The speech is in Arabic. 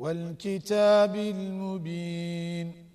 والكتاب المبين